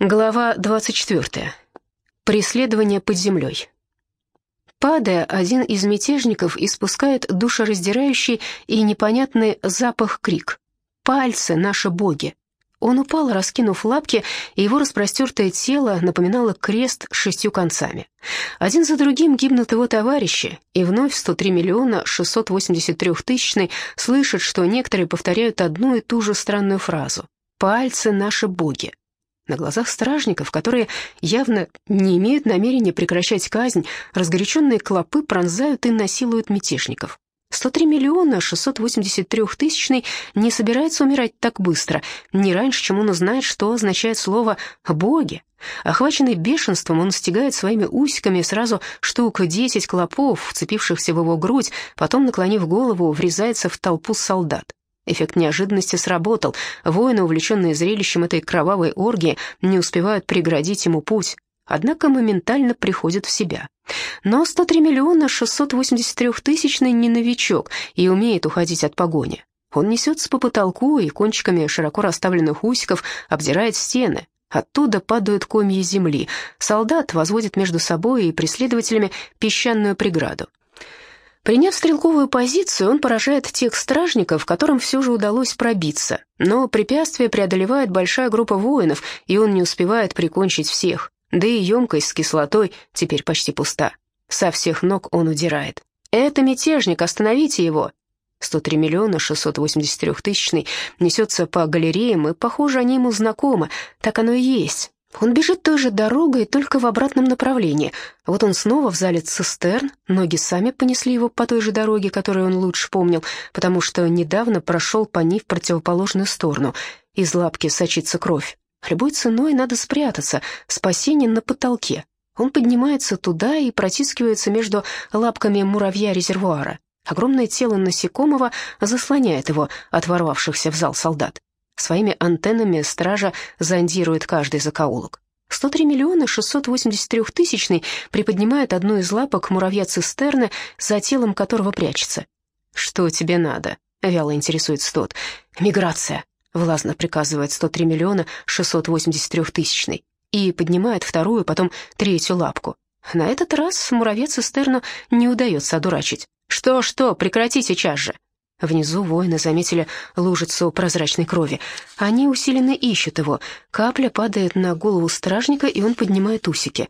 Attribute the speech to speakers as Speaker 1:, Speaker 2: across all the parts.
Speaker 1: Глава 24. Преследование под землей. Падая, один из мятежников испускает душераздирающий и непонятный запах-крик. «Пальцы, наши боги!» Он упал, раскинув лапки, и его распростертое тело напоминало крест с шестью концами. Один за другим гибнут его товарищи, и вновь 103 миллиона 683 тысячный слышат, что некоторые повторяют одну и ту же странную фразу «Пальцы, наши боги!» На глазах стражников, которые явно не имеют намерения прекращать казнь, разгоряченные клопы пронзают и насилуют мятежников. 103 миллиона 683 тысячный не собирается умирать так быстро, не раньше, чем он узнает, что означает слово «боги». Охваченный бешенством, он стягает своими усиками сразу штук 10 клопов, вцепившихся в его грудь, потом, наклонив голову, врезается в толпу солдат. Эффект неожиданности сработал. Воины, увлеченные зрелищем этой кровавой оргии, не успевают преградить ему путь, однако моментально приходят в себя. Но 103 миллиона 683 тысячный не новичок и умеет уходить от погони. Он несется по потолку и кончиками широко расставленных усиков обдирает стены. Оттуда падают комья земли. Солдат возводит между собой и преследователями песчаную преграду. Приняв стрелковую позицию, он поражает тех стражников, которым все же удалось пробиться. Но препятствие преодолевает большая группа воинов, и он не успевает прикончить всех. Да и емкость с кислотой теперь почти пуста. Со всех ног он удирает. «Это мятежник, остановите его!» 103 миллиона 683 тысячный несется по галереям, и, похоже, они ему знакомы. Так оно и есть. Он бежит той же дорогой, только в обратном направлении. Вот он снова в зале цистерн, ноги сами понесли его по той же дороге, которую он лучше помнил, потому что недавно прошел по ней в противоположную сторону. Из лапки сочится кровь. Любой ценой надо спрятаться, спасение на потолке. Он поднимается туда и протискивается между лапками муравья-резервуара. Огромное тело насекомого заслоняет его от ворвавшихся в зал солдат. Своими антеннами стража зондирует каждый закоулок. 103 миллиона 683 тысячный приподнимает одну из лапок муравья-цистерны, за телом которого прячется. «Что тебе надо?» — вяло интересуется тот. «Миграция», — властно приказывает 103 миллиона 683 тысячный и поднимает вторую, потом третью лапку. На этот раз муравья-цистерну не удается одурачить. «Что-что, прекрати сейчас же!» Внизу воины заметили лужицу прозрачной крови. Они усиленно ищут его. Капля падает на голову стражника, и он поднимает усики.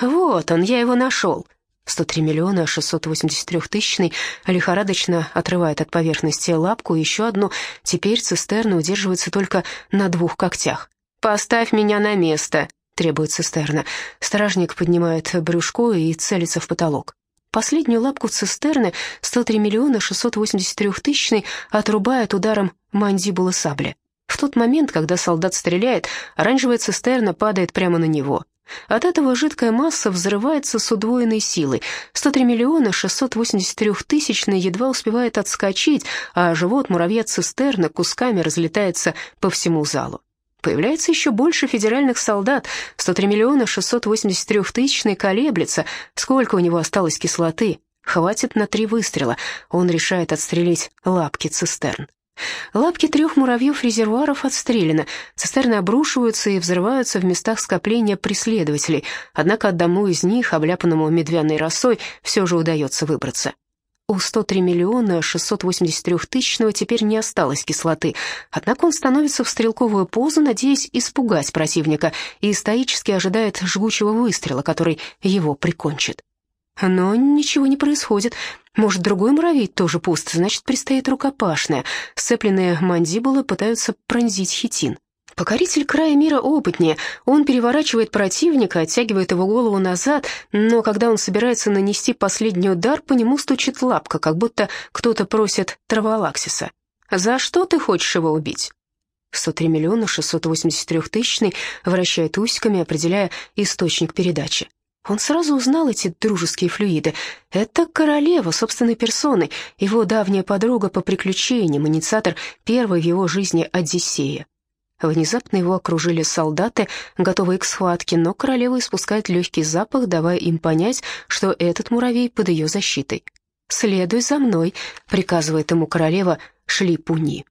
Speaker 1: «Вот он, я его нашел!» 103 миллиона 683 тысячный лихорадочно отрывает от поверхности лапку, еще одну. Теперь цистерна удерживается только на двух когтях. «Поставь меня на место!» — требует цистерна. Стражник поднимает брюшко и целится в потолок. Последнюю лапку цистерны 103 миллиона 683 тысячный отрубает ударом мандибулы сабли. В тот момент, когда солдат стреляет, оранжевая цистерна падает прямо на него. От этого жидкая масса взрывается с удвоенной силой. 103 миллиона 683 тысячный едва успевает отскочить, а живот муравья цистерны кусками разлетается по всему залу. Появляется еще больше федеральных солдат. 103 миллиона 683 тысячный колеблется. Сколько у него осталось кислоты? Хватит на три выстрела. Он решает отстрелить лапки цистерн. Лапки трех муравьев-резервуаров отстреляны. Цистерны обрушиваются и взрываются в местах скопления преследователей. Однако одному из них, обляпанному медвяной росой, все же удается выбраться. У 103 миллиона 683 тысячного теперь не осталось кислоты, однако он становится в стрелковую позу, надеясь испугать противника, и стоически ожидает жгучего выстрела, который его прикончит. Но ничего не происходит. Может, другой муравей тоже пуст, значит, предстоит рукопашная. Сцепленные мандибулы пытаются пронзить хитин. Покоритель края мира опытнее. Он переворачивает противника, оттягивает его голову назад, но когда он собирается нанести последний удар, по нему стучит лапка, как будто кто-то просит траволаксиса. «За что ты хочешь его убить?» 103 миллиона 683 тысячный вращает усиками, определяя источник передачи. Он сразу узнал эти дружеские флюиды. Это королева собственной персоной, его давняя подруга по приключениям, инициатор первой в его жизни Одиссея. Внезапно его окружили солдаты, готовые к схватке, но королева испускает легкий запах, давая им понять, что этот муравей под ее защитой. «Следуй за мной», — приказывает ему королева Шлипуни.